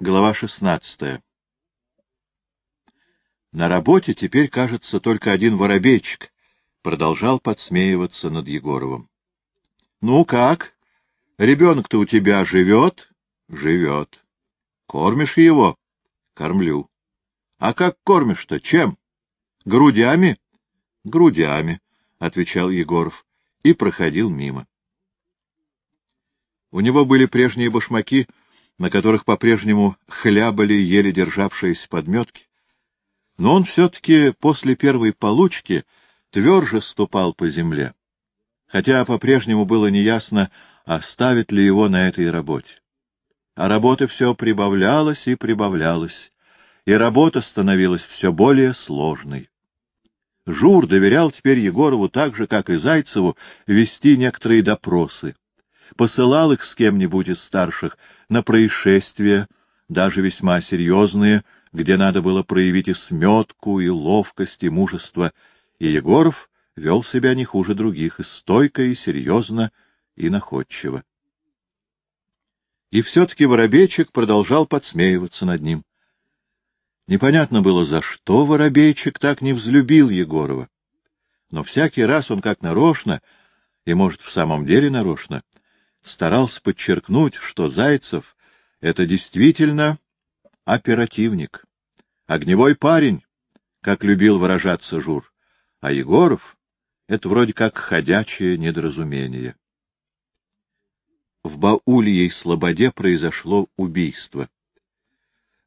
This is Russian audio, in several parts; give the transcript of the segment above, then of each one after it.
Глава шестнадцатая На работе теперь, кажется, только один воробейчик продолжал подсмеиваться над Егоровым. — Ну как? Ребенок-то у тебя живет? — Живет. — Кормишь его? — Кормлю. — А как кормишь-то? Чем? — Грудями? — Грудями, — отвечал Егоров и проходил мимо. У него были прежние башмаки, на которых по-прежнему хлябали еле державшиеся подметки, но он все-таки после первой получки тверже ступал по земле, хотя по-прежнему было неясно, оставит ли его на этой работе. А работы все прибавлялось и прибавлялось, и работа становилась все более сложной. Жур доверял теперь Егорову так же, как и Зайцеву, вести некоторые допросы посылал их с кем-нибудь из старших на происшествия, даже весьма серьезные, где надо было проявить и сметку, и ловкость, и мужество, и Егоров вел себя не хуже других, и стойко, и серьезно, и находчиво. И все-таки Воробейчик продолжал подсмеиваться над ним. Непонятно было, за что Воробейчик так не взлюбил Егорова. Но всякий раз он как нарочно, и, может, в самом деле нарочно, старался подчеркнуть, что Зайцев — это действительно оперативник, огневой парень, как любил выражаться Жур, а Егоров — это вроде как ходячее недоразумение. В Баульей Слободе произошло убийство.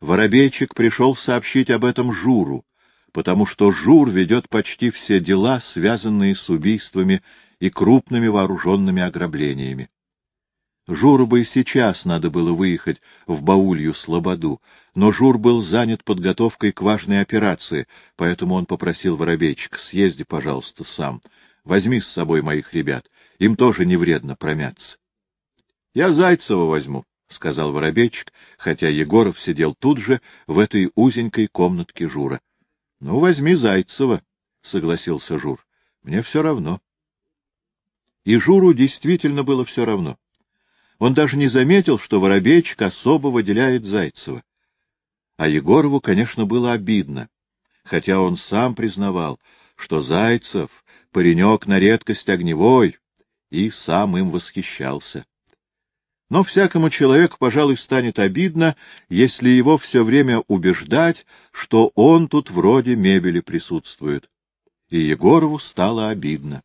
Воробейчик пришел сообщить об этом Журу, потому что Жур ведет почти все дела, связанные с убийствами и крупными вооруженными ограблениями. И сейчас надо было выехать в Баулью Слободу, но Жур был занят подготовкой к важной операции, поэтому он попросил Воробейчика, съезди, пожалуйста, сам. Возьми с собой моих ребят, им тоже не вредно промяться. — Я Зайцева возьму, — сказал Воробейчик, хотя Егоров сидел тут же, в этой узенькой комнатке Жура. — Ну, возьми Зайцева, — согласился Жур. — Мне все равно. И Журу действительно было все равно. Он даже не заметил, что Воробейчик особо выделяет Зайцева. А Егорову, конечно, было обидно, хотя он сам признавал, что Зайцев — паренек на редкость огневой, и сам им восхищался. Но всякому человеку, пожалуй, станет обидно, если его все время убеждать, что он тут вроде мебели присутствует. И Егорову стало обидно.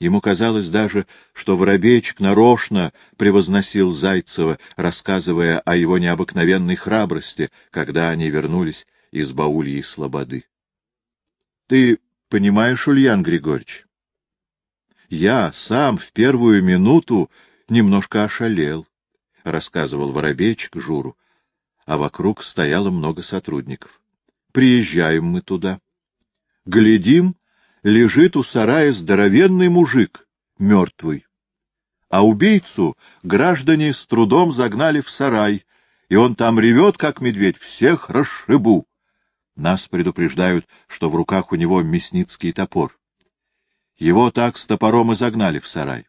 Ему казалось даже, что Воробейчик нарочно превозносил Зайцева, рассказывая о его необыкновенной храбрости, когда они вернулись из Баульи Слободы. — Ты понимаешь, Ульян Григорьевич? Я сам в первую минуту немножко ошалел, — рассказывал Воробейчик Журу, а вокруг стояло много сотрудников. Приезжаем мы туда. Глядим, лежит у сарая здоровенный мужик, мертвый. А убийцу граждане с трудом загнали в сарай, и он там ревет, как медведь, всех расшибу. Нас предупреждают, что в руках у него мясницкий топор. Его так с топором и загнали в сарай.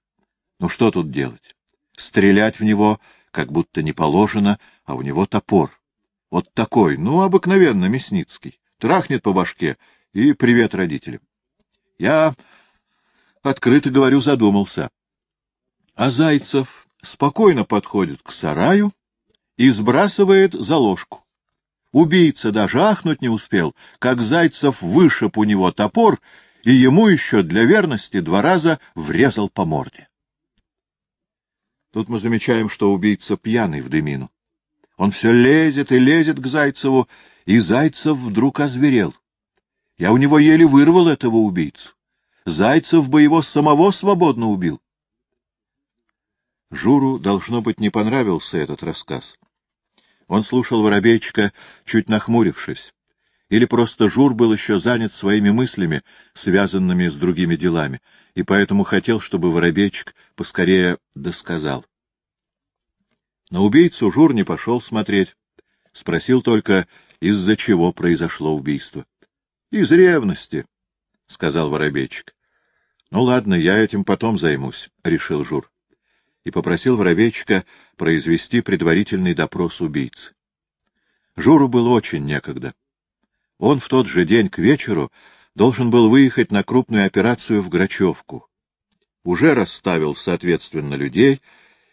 Ну что тут делать? Стрелять в него, как будто не положено, а у него топор. Вот такой, ну, обыкновенно мясницкий. Трахнет по башке и привет родителям. Я, открыто говорю, задумался. А Зайцев спокойно подходит к сараю и сбрасывает заложку. Убийца даже ахнуть не успел, как Зайцев вышиб у него топор и ему еще для верности два раза врезал по морде. Тут мы замечаем, что убийца пьяный в дымину. Он все лезет и лезет к Зайцеву, и Зайцев вдруг озверел. Я у него еле вырвал этого убийцу. Зайцев бы его самого свободно убил. Журу, должно быть, не понравился этот рассказ. Он слушал Воробейчика, чуть нахмурившись. Или просто Жур был еще занят своими мыслями, связанными с другими делами, и поэтому хотел, чтобы Воробейчик поскорее досказал. На убийцу Жур не пошел смотреть. Спросил только, из-за чего произошло убийство. — Из ревности, — сказал Воробейчик. — Ну ладно, я этим потом займусь, — решил Жур. И попросил Воробейчика произвести предварительный допрос убийцы. Журу было очень некогда. Он в тот же день к вечеру должен был выехать на крупную операцию в Грачевку. Уже расставил, соответственно, людей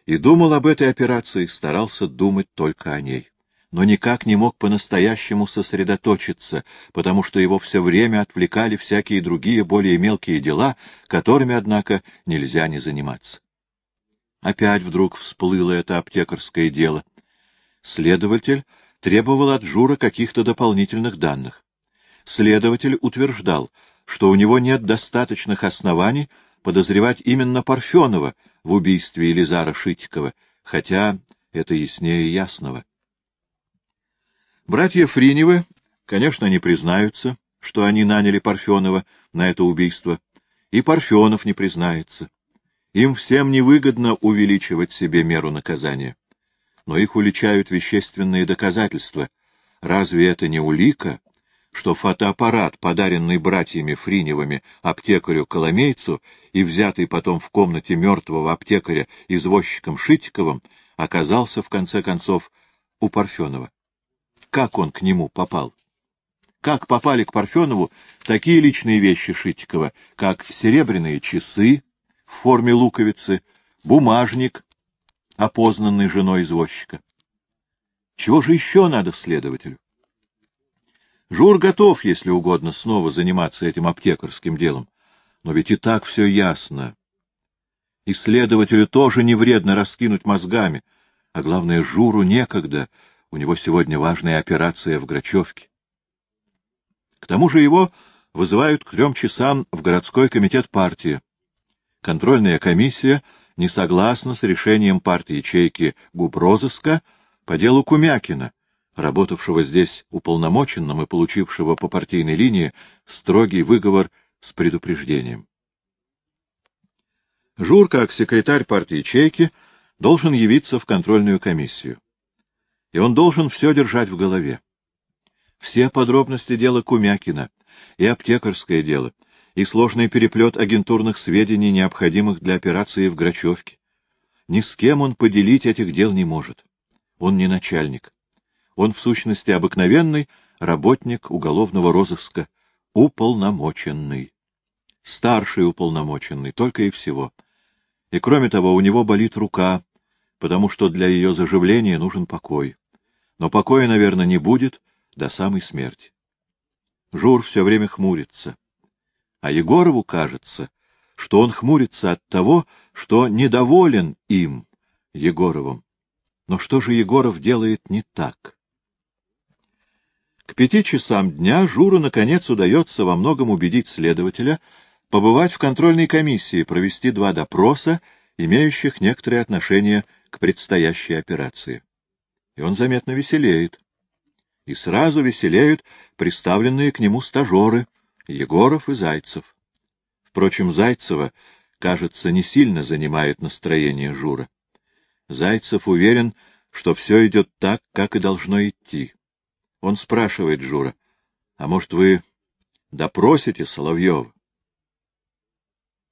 и думал об этой операции, старался думать только о ней. Но никак не мог по-настоящему сосредоточиться, потому что его все время отвлекали всякие другие, более мелкие дела, которыми, однако, нельзя не заниматься. Опять вдруг всплыло это аптекарское дело. Следователь требовал от Жура каких-то дополнительных данных. Следователь утверждал, что у него нет достаточных оснований подозревать именно Парфенова в убийстве Елизара Шитикова, хотя это яснее ясного. Братья Фриневы, конечно, не признаются, что они наняли Парфенова на это убийство, и Парфенов не признается. Им всем невыгодно увеличивать себе меру наказания. Но их уличают вещественные доказательства. Разве это не улика, что фотоаппарат, подаренный братьями Фриневыми аптекарю-коломейцу и взятый потом в комнате мертвого аптекаря извозчиком Шитиковым, оказался, в конце концов, у Парфенова? Как он к нему попал? Как попали к Парфенову такие личные вещи Шитикова, как серебряные часы, в форме луковицы, бумажник, опознанный женой извозчика. Чего же еще надо следователю? Жур готов, если угодно, снова заниматься этим аптекарским делом. Но ведь и так все ясно. Исследователю тоже не вредно раскинуть мозгами, а главное, Журу некогда, у него сегодня важная операция в Грачевке. К тому же его вызывают к трем часам в городской комитет партии контрольная комиссия не согласна с решением партии ячейки губрозыска по делу Кумякина, работавшего здесь уполномоченным и получившего по партийной линии строгий выговор с предупреждением. Жур, как секретарь партии ячейки, должен явиться в контрольную комиссию. И он должен все держать в голове. Все подробности дела Кумякина и аптекарское дело — и сложный переплет агентурных сведений, необходимых для операции в Грачевке. Ни с кем он поделить этих дел не может. Он не начальник. Он, в сущности, обыкновенный работник уголовного розыска, уполномоченный. Старший уполномоченный, только и всего. И, кроме того, у него болит рука, потому что для ее заживления нужен покой. Но покоя, наверное, не будет до самой смерти. Жур все время хмурится а Егорову кажется, что он хмурится от того, что недоволен им, Егоровым. Но что же Егоров делает не так? К пяти часам дня Журу, наконец, удается во многом убедить следователя побывать в контрольной комиссии, провести два допроса, имеющих некоторое отношение к предстоящей операции. И он заметно веселеет. И сразу веселеют представленные к нему стажеры — Егоров и Зайцев. Впрочем, Зайцева, кажется, не сильно занимает настроение Жура. Зайцев уверен, что все идет так, как и должно идти. Он спрашивает Жура, а может, вы допросите Соловьева?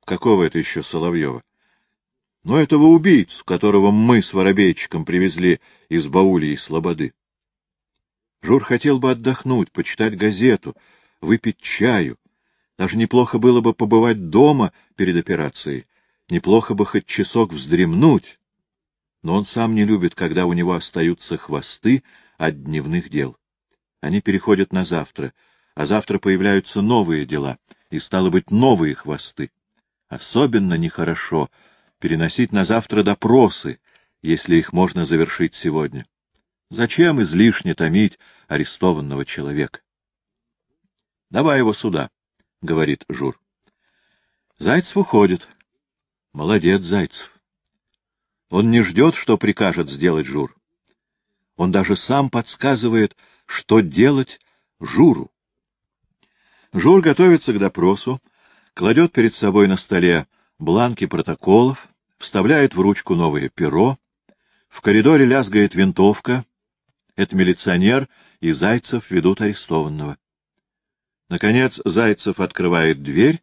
Какого это еще Соловьева? Ну, этого убийцу, которого мы с Воробейчиком привезли из Баули и Слободы. Жур хотел бы отдохнуть, почитать газету, выпить чаю. Даже неплохо было бы побывать дома перед операцией, неплохо бы хоть часок вздремнуть. Но он сам не любит, когда у него остаются хвосты от дневных дел. Они переходят на завтра, а завтра появляются новые дела, и, стало быть, новые хвосты. Особенно нехорошо переносить на завтра допросы, если их можно завершить сегодня. Зачем излишне томить арестованного человека? — Давай его сюда, — говорит Жур. Зайцев уходит. Молодец, Зайцев. Он не ждет, что прикажет сделать Жур. Он даже сам подсказывает, что делать Журу. Жур готовится к допросу, кладет перед собой на столе бланки протоколов, вставляет в ручку новое перо, в коридоре лязгает винтовка. Это милиционер и Зайцев ведут арестованного. Наконец Зайцев открывает дверь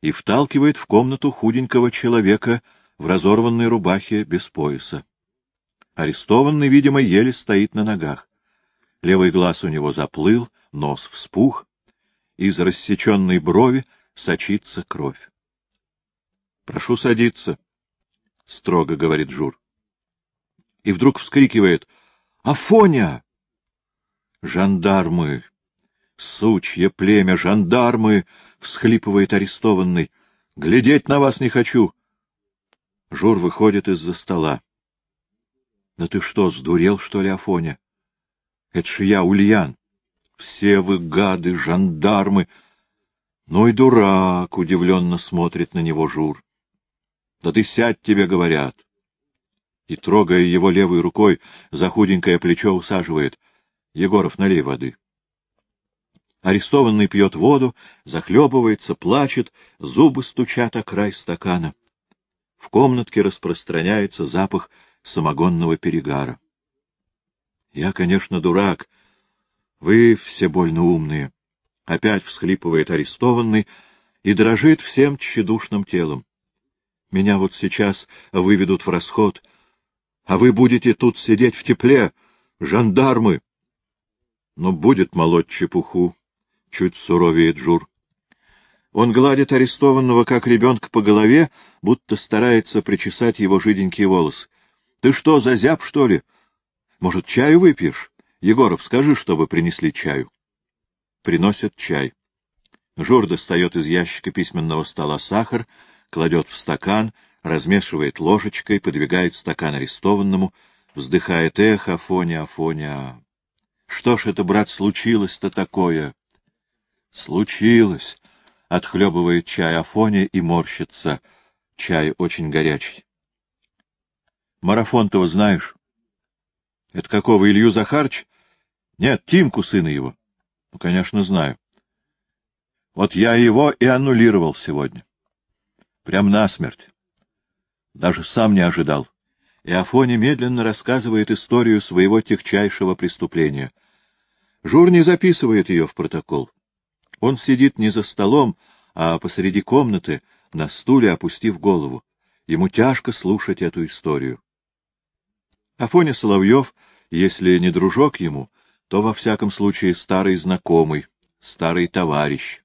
и вталкивает в комнату худенького человека в разорванной рубахе без пояса. Арестованный, видимо, еле стоит на ногах. Левый глаз у него заплыл, нос вспух, из рассеченной брови сочится кровь. — Прошу садиться, — строго говорит Жур. И вдруг вскрикивает — Афоня! Жандармы! Сучье племя, жандармы! — всхлипывает арестованный. — Глядеть на вас не хочу! Жур выходит из-за стола. — Да ты что, сдурел, что ли, Афоня? Это ж я, Ульян. Все вы гады, жандармы. Ну и дурак, — удивленно смотрит на него Жур. Да ты сядь, тебе говорят. И, трогая его левой рукой, за худенькое плечо усаживает. Егоров, налей воды. Арестованный пьет воду, захлебывается, плачет, зубы стучат о край стакана. В комнатке распространяется запах самогонного перегара. Я, конечно, дурак. Вы все больно умные. Опять всхлипывает арестованный и дрожит всем тщедушным телом. Меня вот сейчас выведут в расход, а вы будете тут сидеть в тепле, жандармы. Но будет молоть чепуху, — чуть суровеет Жур. Он гладит арестованного, как ребенка, по голове, будто старается причесать его жиденькие волосы. — Ты что, зазяб, что ли? Может, чаю выпьешь? Егоров, скажи, чтобы принесли чаю. Приносят чай. Жур достает из ящика письменного стола сахар, кладет в стакан, размешивает ложечкой, подвигает стакан арестованному, вздыхает «Эх, Афоня, Афоня! Что ж это, брат, случилось-то такое?» «Случилось!» — отхлебывает чай Афоня и морщится. Чай очень горячий. «Марафон-то знаешь?» «Это какого, Илью Захарч?» «Нет, Тимку, сына его». «Ну, конечно, знаю. Вот я его и аннулировал сегодня. Прям насмерть. Даже сам не ожидал. И Афоня медленно рассказывает историю своего техчайшего преступления. Жур не записывает ее в протокол. Он сидит не за столом, а посреди комнаты, на стуле, опустив голову. Ему тяжко слушать эту историю. Афоня Соловьев, если не дружок ему, то, во всяком случае, старый знакомый, старый товарищ.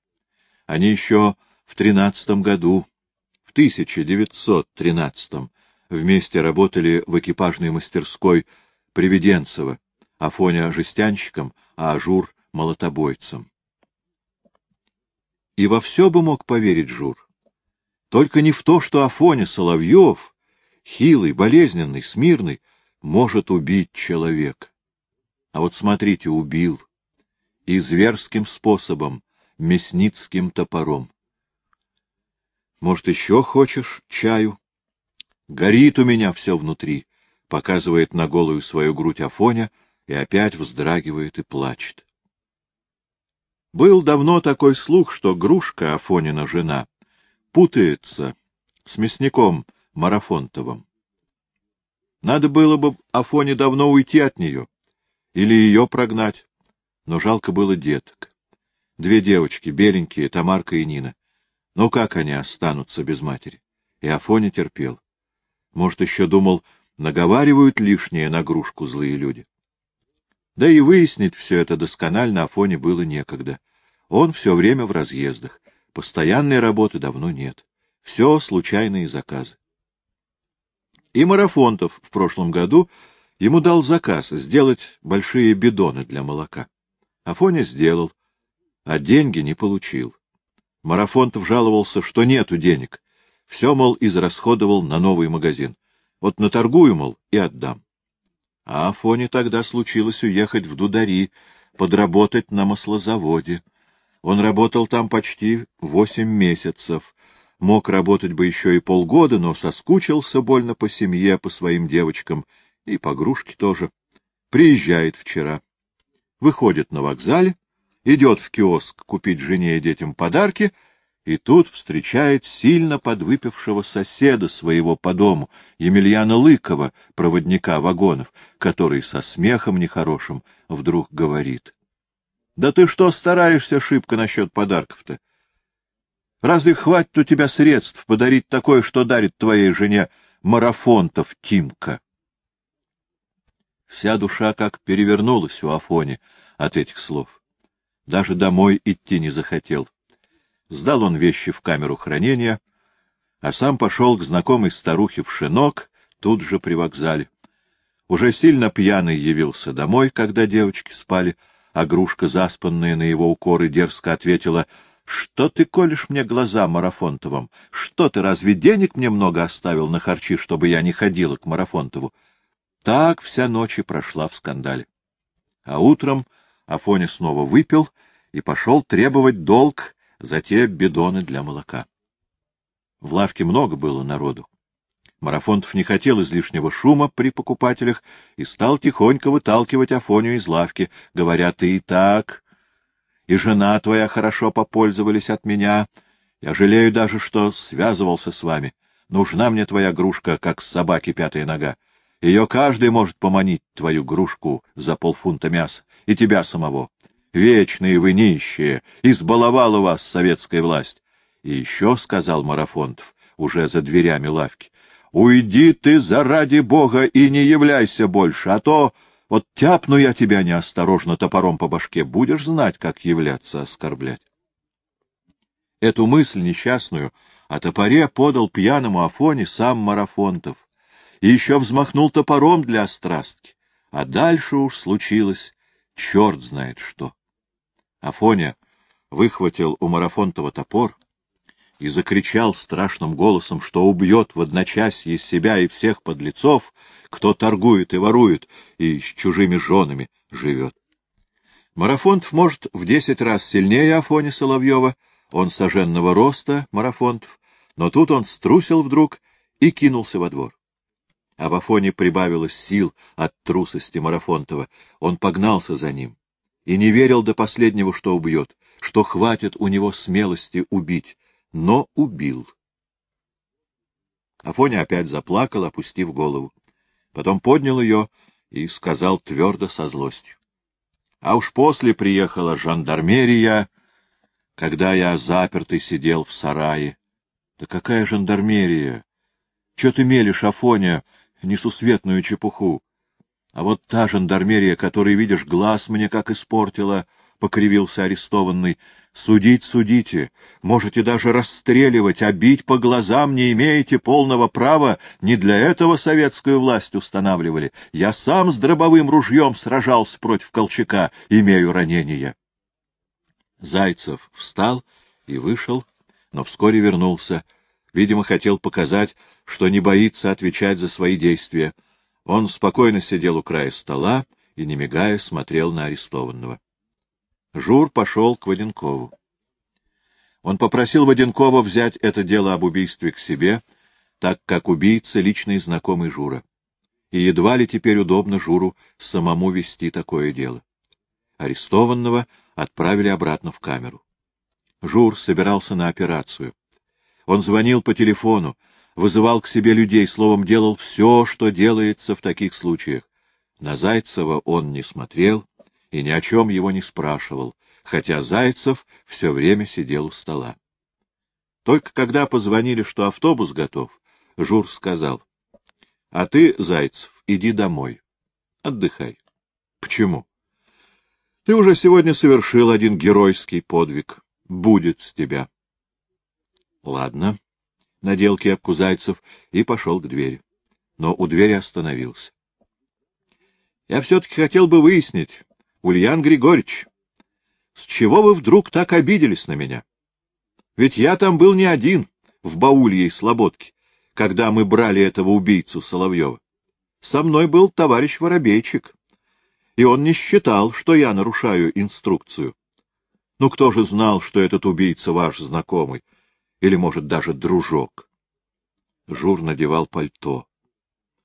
Они еще в тринадцатом году вместе работали в экипажной мастерской Приведенцева, Афоня жестянщиком, а Ажур — молотобойцем. И во все бы мог поверить Жур. Только не в то, что Афоня Соловьев, хилый, болезненный, смирный, может убить человека. А вот смотрите, убил. И зверским способом, мясницким топором. Может, еще хочешь чаю? Горит у меня все внутри, — показывает на голую свою грудь Афоня и опять вздрагивает и плачет. Был давно такой слух, что Грушка, Афонина жена, путается с мясником Марафонтовым. Надо было бы Афоне давно уйти от нее или ее прогнать, но жалко было деток. Две девочки, беленькие, Тамарка и Нина. Ну как они останутся без матери? И Афоня терпел. Может, еще думал, наговаривают лишнее нагрузку злые люди. Да и выяснить все это досконально Афоне было некогда. Он все время в разъездах. Постоянной работы давно нет. Все случайные заказы. И Марафонтов в прошлом году ему дал заказ сделать большие бидоны для молока. Афоня сделал, а деньги не получил. Марафонтов жаловался, что нету денег. Все, мол, израсходовал на новый магазин. Вот наторгую, мол, и отдам. А Афоне тогда случилось уехать в Дудари, подработать на маслозаводе. Он работал там почти восемь месяцев. Мог работать бы еще и полгода, но соскучился больно по семье, по своим девочкам, и по грушке тоже. Приезжает вчера. Выходит на вокзале, идет в киоск купить жене и детям подарки, и тут встречает сильно подвыпившего соседа своего по дому, Емельяна Лыкова, проводника вагонов, который со смехом нехорошим вдруг говорит. — Да ты что стараешься шибко насчет подарков-то? Разве хватит у тебя средств подарить такое, что дарит твоей жене марафонтов Тимка? Вся душа как перевернулась у Афони от этих слов. Даже домой идти не захотел. Сдал он вещи в камеру хранения, а сам пошел к знакомой старухе в шинок, тут же при вокзале. Уже сильно пьяный явился домой, когда девочки спали, а грушка, заспанная на его укоры, дерзко ответила — что ты колешь мне глаза Марафонтовым? Что ты, разве денег мне много оставил на харчи, чтобы я не ходила к Марафонтову? Так вся ночь и прошла в скандале. А утром Афоня снова выпил и пошел требовать долг за те бидоны для молока. В лавке много было народу. Марафонтов не хотел излишнего шума при покупателях и стал тихонько выталкивать Афоню из лавки, говоря, ты и так и жена твоя хорошо попользовались от меня. Я жалею даже, что связывался с вами. Нужна мне твоя грушка, как собаки пятая нога. Ее каждый может поманить, твою грушку, за полфунта мяса, и тебя самого. Вечные вы нищие, избаловала вас советская власть. И еще, — сказал Марафонтов, уже за дверями лавки, — уйди ты заради Бога и не являйся больше, а то вот тяпну я тебя неосторожно топором по башке, будешь знать, как являться оскорблять. Эту мысль несчастную о топоре подал пьяному Афоне сам Марафонтов и еще взмахнул топором для острастки, а дальше уж случилось черт знает что. Афоня выхватил у Марафонтова топор и закричал страшным голосом, что убьет в одночасье себя и всех подлецов, кто торгует и ворует, и с чужими женами живет. Марафонтов, может, в десять раз сильнее Афони Соловьева, он соженного роста, Марафонтов, но тут он струсил вдруг и кинулся во двор. А в Афоне прибавилось сил от трусости Марафонтова, он погнался за ним и не верил до последнего, что убьет, что хватит у него смелости убить, но убил. Афоня опять заплакал, опустив голову. Потом поднял ее и сказал твердо со злостью. А уж после приехала жандармерия, когда я запертый сидел в сарае. Да какая жандармерия? Че ты мелешь, Афоня, несусветную чепуху? А вот та жандармерия, которой, видишь, глаз мне как испортила, — покривился арестованный. — Судить судите, можете даже расстреливать, а бить по глазам не имеете полного права, не для этого советскую власть устанавливали. Я сам с дробовым ружьем сражался против Колчака, имею ранение. Зайцев встал и вышел, но вскоре вернулся. Видимо, хотел показать, что не боится отвечать за свои действия. Он спокойно сидел у края стола и, не мигая, смотрел на арестованного. Жур пошел к Воденкову. Он попросил Воденкова взять это дело об убийстве к себе, так как убийца — личный знакомый Жура. И едва ли теперь удобно Журу самому вести такое дело. Арестованного отправили обратно в камеру. Жур собирался на операцию. Он звонил по телефону, вызывал к себе людей, словом, делал все, что делается в таких случаях. На Зайцева он не смотрел, и ни о чем его не спрашивал, хотя Зайцев все время сидел у стола. Только когда позвонили, что автобус готов, Жур сказал, — А ты, Зайцев, иди домой. Отдыхай. — Почему? — Ты уже сегодня совершил один геройский подвиг. Будет с тебя. — Ладно. Надел кепку Зайцев и пошел к двери. Но у двери остановился. — Я все-таки хотел бы выяснить, Ульян Григорьевич, с чего вы вдруг так обиделись на меня? Ведь я там был не один, в Баулье и Слободке, когда мы брали этого убийцу Соловьева. Со мной был товарищ Воробейчик, и он не считал, что я нарушаю инструкцию. Ну, кто же знал, что этот убийца ваш знакомый, или, может, даже дружок? Жур надевал пальто.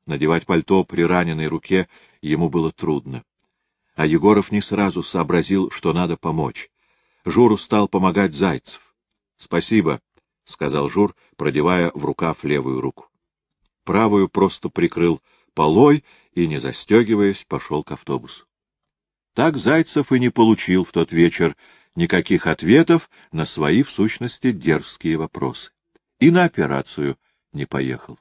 Надевать пальто при раненой руке ему было трудно а Егоров не сразу сообразил, что надо помочь. Журу стал помогать Зайцев. — Спасибо, — сказал Жур, продевая в рукав левую руку. Правую просто прикрыл полой и, не застегиваясь, пошел к автобусу. Так Зайцев и не получил в тот вечер никаких ответов на свои, в сущности, дерзкие вопросы. И на операцию не поехал.